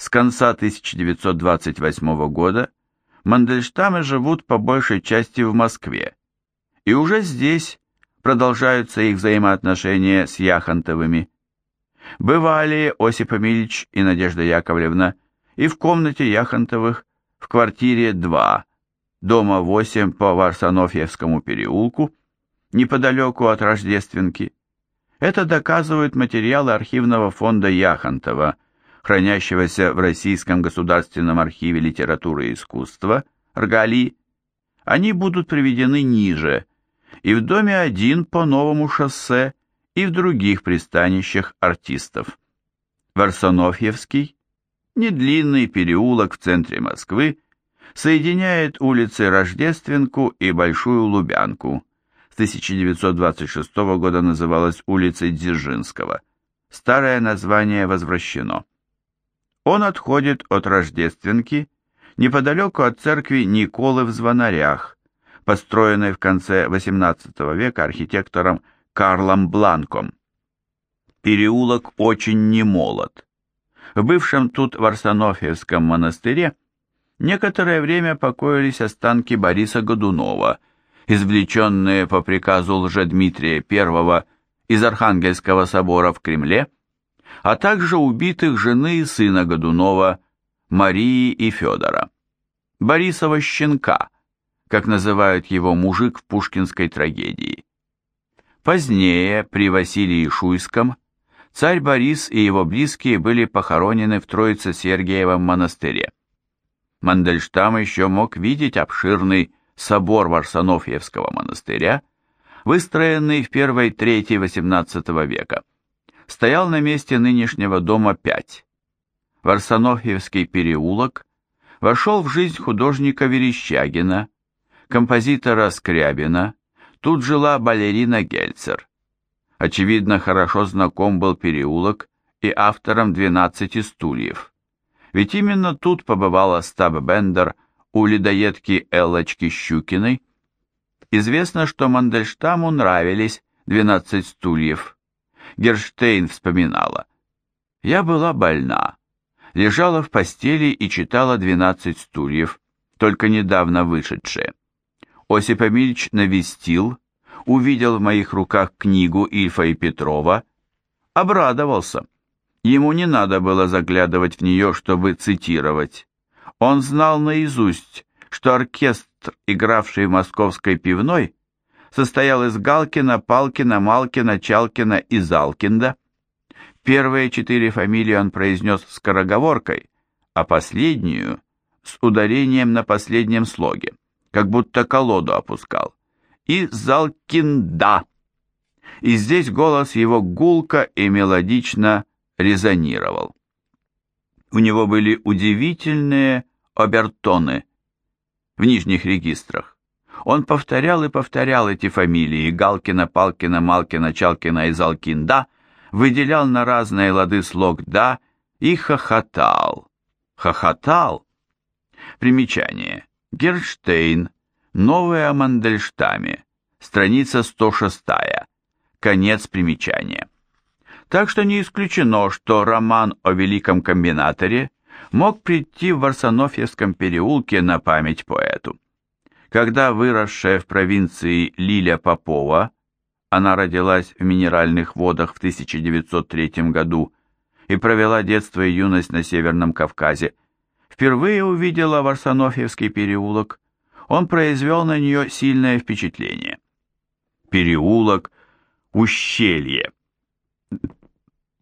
С конца 1928 года Мандельштамы живут по большей части в Москве, и уже здесь продолжаются их взаимоотношения с Яхонтовыми. Бывали Осип Эмильевич и Надежда Яковлевна и в комнате Яхонтовых в квартире 2, дома 8 по Варсонофьевскому переулку, неподалеку от Рождественки. Это доказывают материалы архивного фонда Яхонтова, хранящегося в Российском государственном архиве литературы и искусства, РГАЛИ. Они будут приведены ниже, и в доме 1 по новому шоссе, и в других пристанищах артистов. Варсонофьевский, недлинный переулок в центре Москвы, соединяет улицы Рождественку и Большую Лубянку. С 1926 года называлась улицей Дзержинского. Старое название возвращено. Он отходит от Рождественки неподалеку от церкви Николы в Звонарях, построенной в конце XVIII века архитектором Карлом Бланком. Переулок очень немолод. В бывшем тут Варсонофьевском монастыре некоторое время покоились останки Бориса Годунова, извлеченные по приказу Лжедмитрия I из Архангельского собора в Кремле, а также убитых жены и сына Годунова, Марии и Федора. Борисова щенка, как называют его мужик в пушкинской трагедии. Позднее, при Василии Шуйском, царь Борис и его близкие были похоронены в Троице-Сергиевом монастыре. Мандельштам еще мог видеть обширный собор Варсонофьевского монастыря, выстроенный в первой трети XVIII века. Стоял на месте нынешнего дома 5. Варсонофьевский переулок вошел в жизнь художника Верещагина, композитора Скрябина, тут жила балерина Гельцер. Очевидно, хорошо знаком был переулок и автором «12 стульев». Ведь именно тут побывала Стаб Бендер у ледоедки Эллочки Щукиной. Известно, что Мандельштаму нравились «12 стульев». Герштейн вспоминала. «Я была больна, лежала в постели и читала «12 стульев», только недавно вышедшие. Осип Эмильч навестил, увидел в моих руках книгу Ильфа и Петрова, обрадовался. Ему не надо было заглядывать в нее, чтобы цитировать. Он знал наизусть, что оркестр, игравший в московской пивной, состоял из Галкина, Палкина, Малкина, Чалкина и Залкинда. Первые четыре фамилии он произнес скороговоркой, а последнюю — с ударением на последнем слоге, как будто колоду опускал. И Залкинда. И здесь голос его гулко и мелодично резонировал. У него были удивительные обертоны в нижних регистрах. Он повторял и повторял эти фамилии Галкина, Палкина, Малкина, Чалкина и Залкинда, выделял на разные лады слог «да» и хохотал. Хохотал. Примечание. Герштейн. Новое о Мандельштаме. Страница 106. Конец примечания. Так что не исключено, что роман о великом комбинаторе мог прийти в Варсонофьевском переулке на память поэту. Когда выросшая в провинции Лиля Попова, она родилась в Минеральных водах в 1903 году и провела детство и юность на Северном Кавказе, впервые увидела Варсонофьевский переулок, он произвел на нее сильное впечатление. Переулок, ущелье,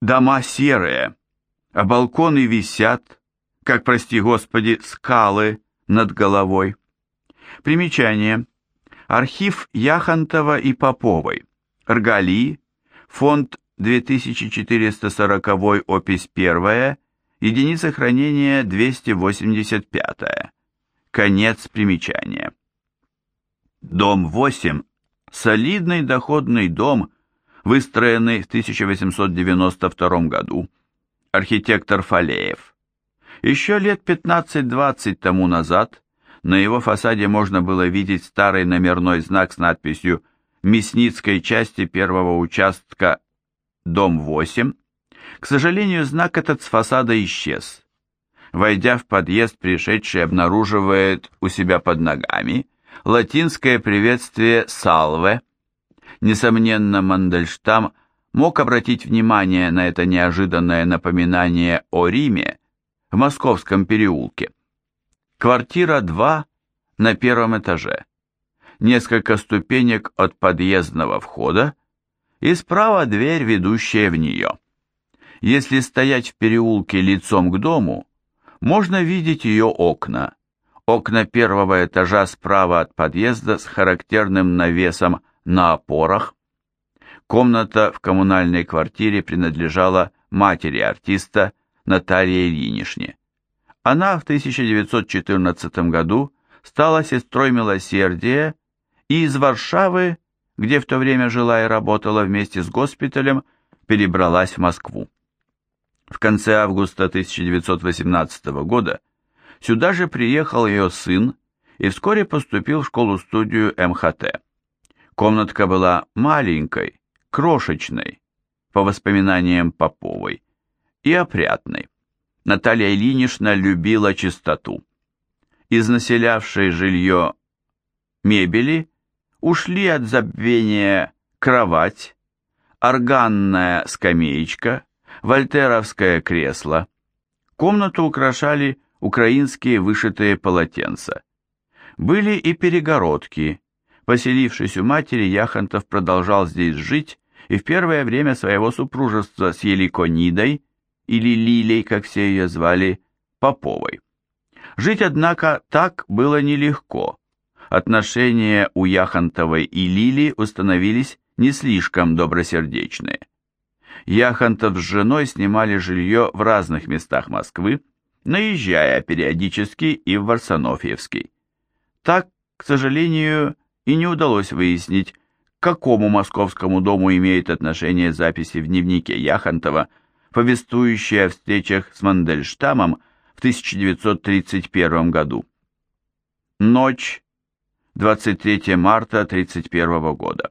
Дома серые, а балконы висят, как, прости господи, скалы над головой. Примечание. Архив Яхонтова и Поповой. Ргали. Фонд 2440, опись 1, единица хранения 285. Конец примечания. Дом 8. Солидный доходный дом выстроенный в 1892 году, архитектор Фалеев. Еще лет 15-20 тому назад на его фасаде можно было видеть старый номерной знак с надписью «Мясницкой части первого участка, дом 8». К сожалению, знак этот с фасада исчез. Войдя в подъезд, пришедший обнаруживает у себя под ногами латинское приветствие «Салве». Несомненно, Мандельштам мог обратить внимание на это неожиданное напоминание о Риме в Московском переулке. Квартира 2 на первом этаже. Несколько ступенек от подъездного входа и справа дверь, ведущая в нее. Если стоять в переулке лицом к дому, можно видеть ее окна. Окна первого этажа справа от подъезда с характерным навесом на опорах. Комната в коммунальной квартире принадлежала матери артиста Наталье Ильинишне. Она в 1914 году стала сестрой милосердия и из Варшавы, где в то время жила и работала вместе с госпиталем, перебралась в Москву. В конце августа 1918 года сюда же приехал ее сын и вскоре поступил в школу-студию МХТ. Комнатка была маленькой, крошечной, по воспоминаниям Поповой, и опрятной. Наталья Ильинична любила чистоту. Из населявшей жилье мебели ушли от забвения кровать, органная скамеечка, вольтеровское кресло. Комнату украшали украинские вышитые полотенца. Были и перегородки. Поселившись у матери, Яхонтов продолжал здесь жить и в первое время своего супружества с Еликонидой, или Лилей, как все ее звали, Поповой. Жить, однако, так было нелегко. Отношения у Яхонтовой и Лили установились не слишком добросердечные. Яхонтов с женой снимали жилье в разных местах Москвы, наезжая периодически и в Варсонофьевский. Так, к сожалению, и не удалось выяснить, к какому московскому дому имеет отношение записи в дневнике Яхонтова, повествующие о встречах с Мандельштамом в 1931 году. Ночь, 23 марта 1931 года.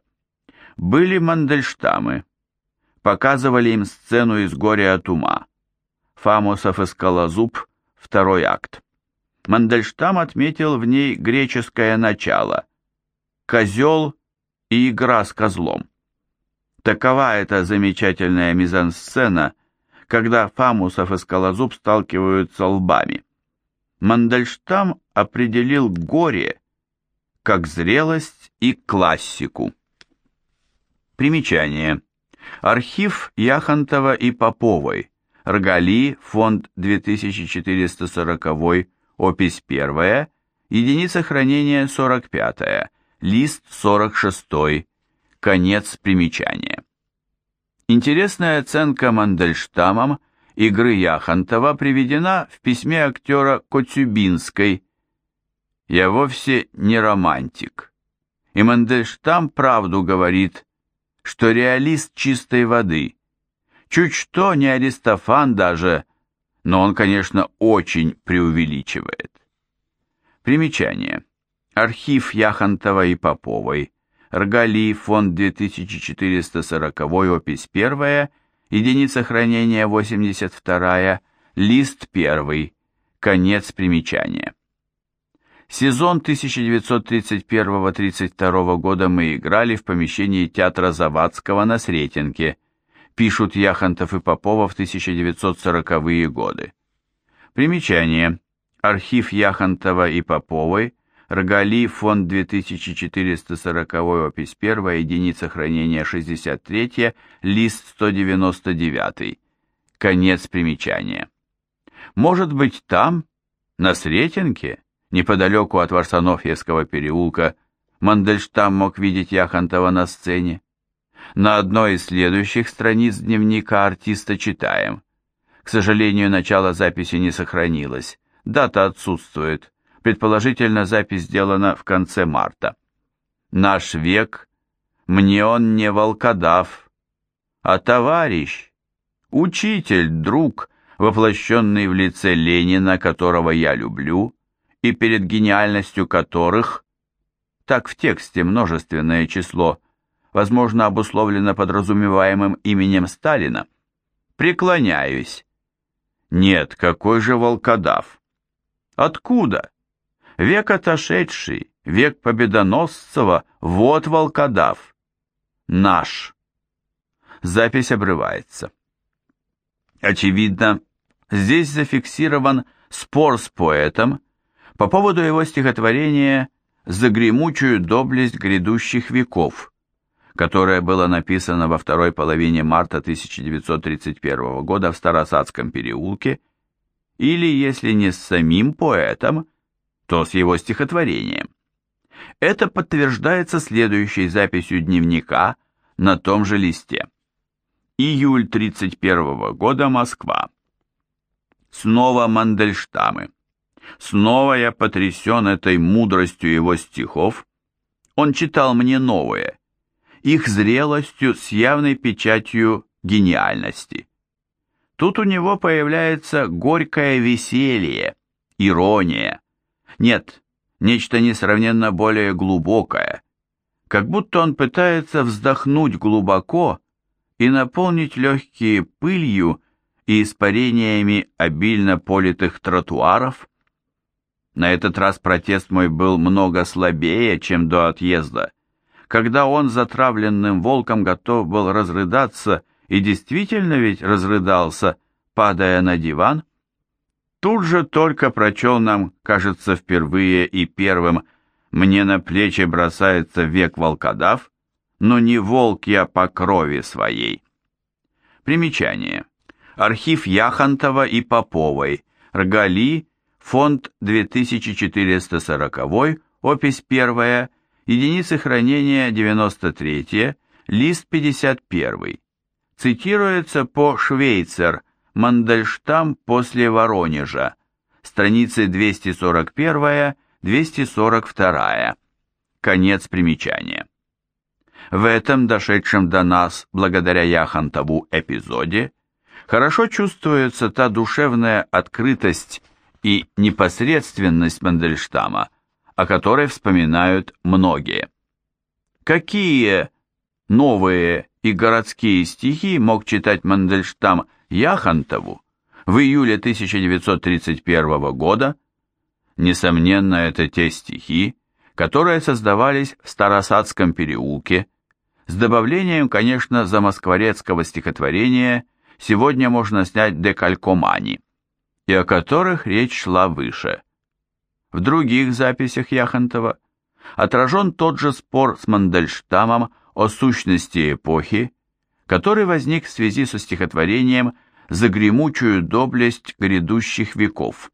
Были Мандельштамы, показывали им сцену из «Горя от ума». Фамусов и Скалозуб, второй акт. Мандельштам отметил в ней греческое начало. Козел и игра с козлом. Такова эта замечательная мизансцена, когда Фамусов и Скалозуб сталкиваются лбами. Мандельштам определил горе как зрелость и классику. Примечание. Архив Яхонтова и Поповой. Ргали, фонд 2440, опись 1, единица хранения 45, лист 46, конец примечания. Интересная оценка Мандельштамом игры Яхонтова приведена в письме актера Коцюбинской «Я вовсе не романтик». И Мандельштам правду говорит, что реалист чистой воды. Чуть что не Аристофан даже, но он, конечно, очень преувеличивает. Примечание. Архив Яхонтова и Поповой. Ргали, фонд 2440, опись 1, единица хранения 82, лист 1, конец примечания. Сезон 1931-32 года мы играли в помещении театра Завадского на Сретенке, пишут Яхонтов и Попова в 1940-е годы. Примечание. Архив Яхонтова и Поповой, Рогали, фонд 2440, опись 1, единица хранения 63, лист 199. Конец примечания. Может быть там, на Сретенке, Неподалеку от Варсонофьевского переулка Мандельштам мог видеть Яхонтова на сцене. На одной из следующих страниц дневника артиста читаем. К сожалению, начало записи не сохранилось. Дата отсутствует. Предположительно, запись сделана в конце марта. Наш век, мне он не волкодав, а товарищ, учитель, друг, воплощенный в лице Ленина, которого я люблю, и перед гениальностью которых, так в тексте множественное число, возможно, обусловлено подразумеваемым именем Сталина, преклоняюсь. Нет, какой же волкодав? Откуда? Век отошедший, век Победоносцева, вот волкодав. Наш. Запись обрывается. Очевидно, здесь зафиксирован спор с поэтом по поводу его стихотворения «За гремучую доблесть грядущих веков», которое было написано во второй половине марта 1931 года в Старосадском переулке, или, если не с самим поэтом, то с его стихотворением. Это подтверждается следующей записью дневника на том же листе. Июль 31 года, Москва. Снова Мандельштамы. Снова я потрясен этой мудростью его стихов. Он читал мне новые, их зрелостью с явной печатью гениальности. Тут у него появляется горькое веселье, ирония. Нет, нечто несравненно более глубокое. Как будто он пытается вздохнуть глубоко и наполнить легкие пылью и испарениями обильно политых тротуаров. На этот раз протест мой был много слабее, чем до отъезда, когда он затравленным волком готов был разрыдаться и действительно ведь разрыдался, падая на диван. Тут же только прочел нам, кажется, впервые и первым «Мне на плечи бросается век волкодав», но не волк я по крови своей. Примечание. Архив Яхонтова и Поповой. Ргали. Фонд 2440. Опись 1. Единицы хранения 93. Лист 51. Цитируется по Швейцер. Мандельштам после Воронежа. Страницы 241-242. Конец примечания. В этом, дошедшем до нас благодаря Яхонтову эпизоде, хорошо чувствуется та душевная открытость и непосредственность Мандельштама, о которой вспоминают многие. Какие новые и городские стихи мог читать Мандельштам Яхонтову в июле 1931 года? Несомненно, это те стихи, которые создавались в Старосадском переулке, с добавлением, конечно, замоскворецкого стихотворения сегодня можно снять декалькомани, и о которых речь шла выше. В других записях Яхонтова отражен тот же спор с Мандельштамом о сущности эпохи, который возник в связи со стихотворением «За гремучую доблесть грядущих веков».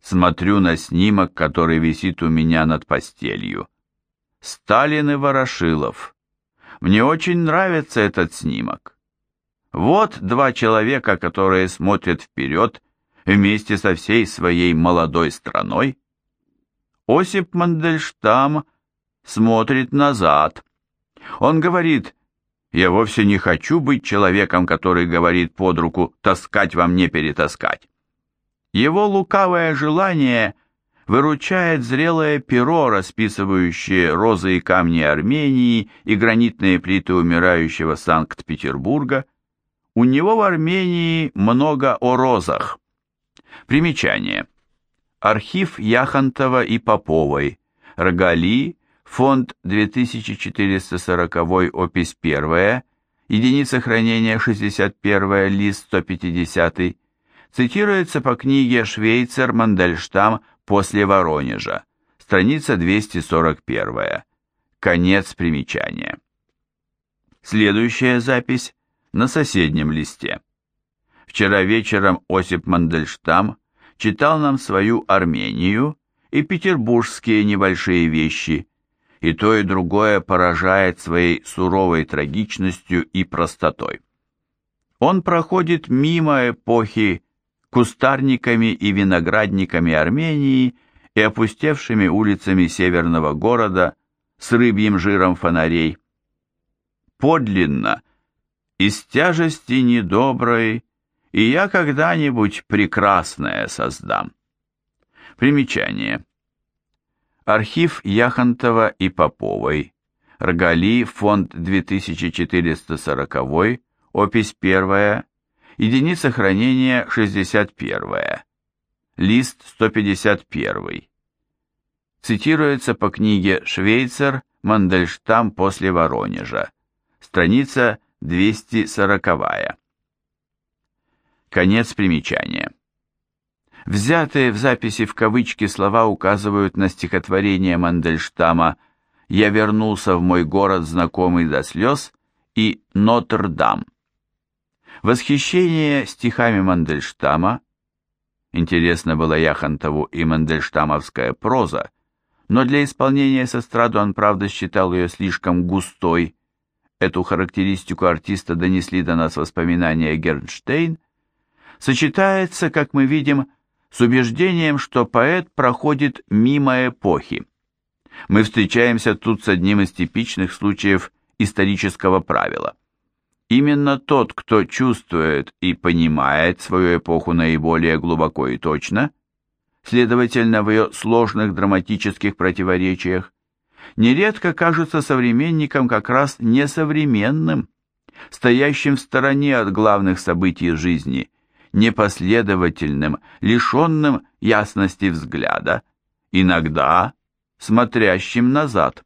Смотрю на снимок, который висит у меня над постелью. Сталин и Ворошилов. Мне очень нравится этот снимок. Вот два человека, которые смотрят вперед вместе со всей своей молодой страной. Осип Мандельштам смотрит назад. Он говорит, «Я вовсе не хочу быть человеком, который говорит под руку «таскать вам не перетаскать». Его лукавое желание выручает зрелое перо, расписывающее розы и камни Армении и гранитные плиты умирающего Санкт-Петербурга. У него в Армении много о розах. Примечание. Архив Яхонтова и Поповой. Рогали. Фонд 2440, опись 1. Единица хранения 61, лист 150. Цитируется по книге «Швейцер Мандельштам после Воронежа», страница 241. Конец примечания. Следующая запись на соседнем листе. Вчера вечером Осип Мандельштам читал нам свою Армению и петербургские небольшие вещи, и то и другое поражает своей суровой трагичностью и простотой. Он проходит мимо эпохи кустарниками и виноградниками Армении и опустевшими улицами северного города с рыбьим жиром фонарей. Подлинно, из тяжести недоброй, и я когда-нибудь прекрасное создам. Примечание. Архив Яхонтова и Поповой. Ргали, фонд 2440, опись 1, Единица хранения 61. Лист 151. Цитируется по книге «Швейцар. Мандельштам после Воронежа». Страница 240. Конец примечания. Взятые в записи в кавычки слова указывают на стихотворение Мандельштама «Я вернулся в мой город, знакомый до слез» и «Нотр-Дам». Восхищение стихами Мандельштама, интересно было Яхонтову и мандельштамовская проза, но для исполнения с эстраду он, правда, считал ее слишком густой. Эту характеристику артиста донесли до нас воспоминания Гернштейн, сочетается, как мы видим, с убеждением, что поэт проходит мимо эпохи. Мы встречаемся тут с одним из типичных случаев исторического правила. Именно тот, кто чувствует и понимает свою эпоху наиболее глубоко и точно, следовательно, в ее сложных драматических противоречиях, нередко кажется современником как раз несовременным, стоящим в стороне от главных событий жизни – непоследовательным, лишенным ясности взгляда, иногда смотрящим назад.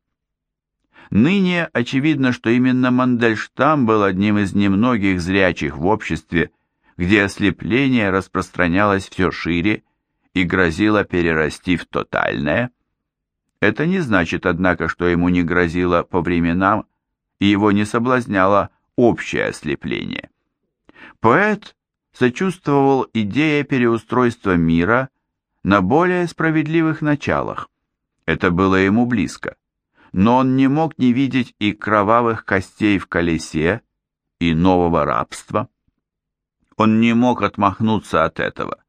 Ныне очевидно, что именно Мандельштам был одним из немногих зрячих в обществе, где ослепление распространялось все шире и грозило перерасти в тотальное. Это не значит, однако, что ему не грозило по временам и его не соблазняло общее ослепление. Поэт сочувствовал идее переустройства мира на более справедливых началах. Это было ему близко. Но он не мог не видеть и кровавых костей в колесе, и нового рабства. Он не мог отмахнуться от этого.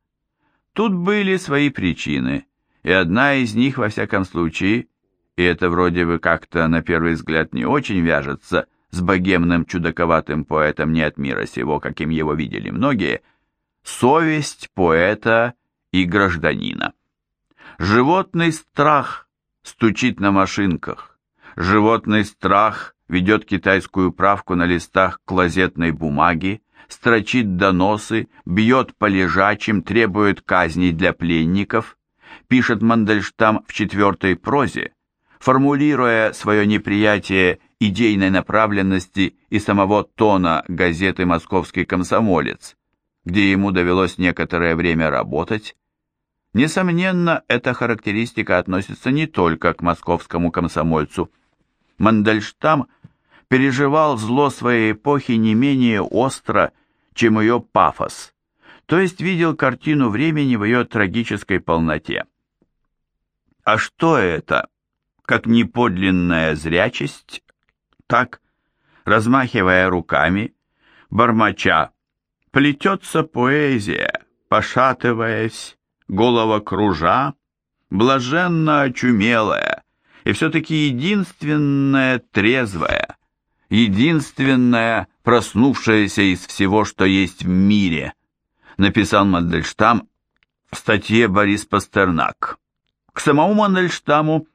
Тут были свои причины, и одна из них, во всяком случае, и это вроде бы как-то на первый взгляд не очень вяжется с богемным чудаковатым поэтом не от мира сего, каким его видели многие, совесть поэта и гражданина. Животный страх стучит на машинках, животный страх ведет китайскую правку на листах клозетной бумаги, строчит доносы, бьет по лежачим, требует казней для пленников, пишет Мандельштам в четвертой прозе, формулируя свое неприятие идейной направленности и самого тона газеты «Московский комсомолец», где ему довелось некоторое время работать. Несомненно, эта характеристика относится не только к московскому комсомольцу. Мандельштам переживал зло своей эпохи не менее остро, чем ее пафос, то есть видел картину времени в ее трагической полноте. А что это, как неподлинная зрячесть так, размахивая руками, бормоча, плетется поэзия, пошатываясь, голова кружа, блаженно очумелая, и все-таки единственная трезвая, единственная проснувшаяся из всего, что есть в мире, написал Мандельштам в статье Борис Пастернак. К самому Мандельштаму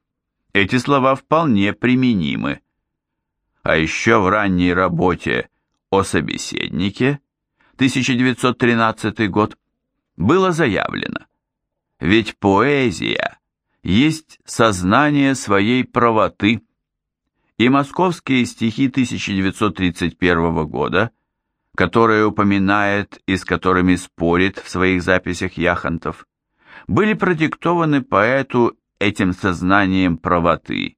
эти слова вполне применимы а еще в ранней работе о собеседнике 1913 год было заявлено, ведь поэзия есть сознание своей правоты, и московские стихи 1931 года, которые упоминает и с которыми спорит в своих записях Яхонтов, были продиктованы поэту этим сознанием правоты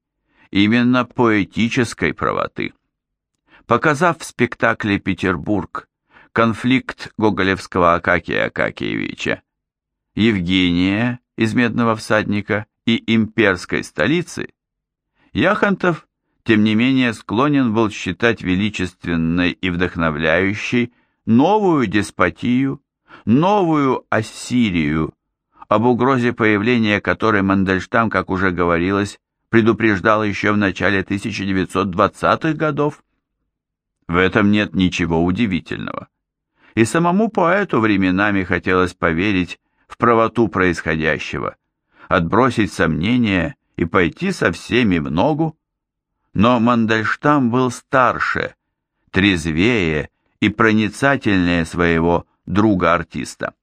именно поэтической правоты. Показав в спектакле «Петербург» конфликт гоголевского Акакия Акакиевича, Евгения из «Медного всадника» и имперской столицы, Яхонтов, тем не менее, склонен был считать величественной и вдохновляющей новую деспотию, новую Ассирию, об угрозе появления которой Мандельштам, как уже говорилось, предупреждал еще в начале 1920-х годов. В этом нет ничего удивительного. И самому поэту временами хотелось поверить в правоту происходящего, отбросить сомнения и пойти со всеми в ногу. Но Мандельштам был старше, трезвее и проницательнее своего друга-артиста.